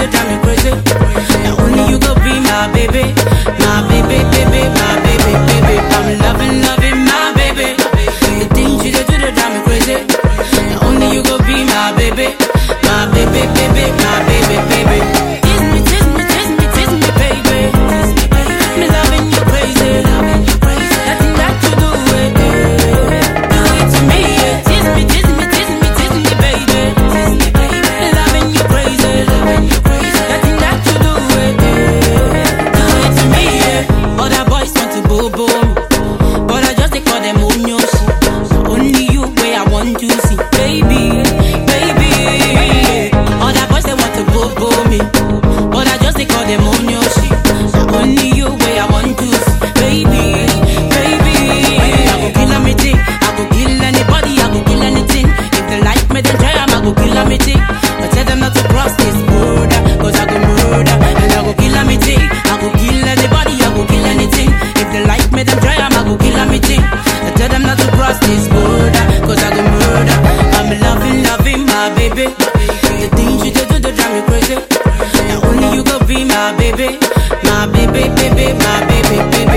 the time you drive me crazy. Now only you could be my baby, my baby, baby, my baby, baby.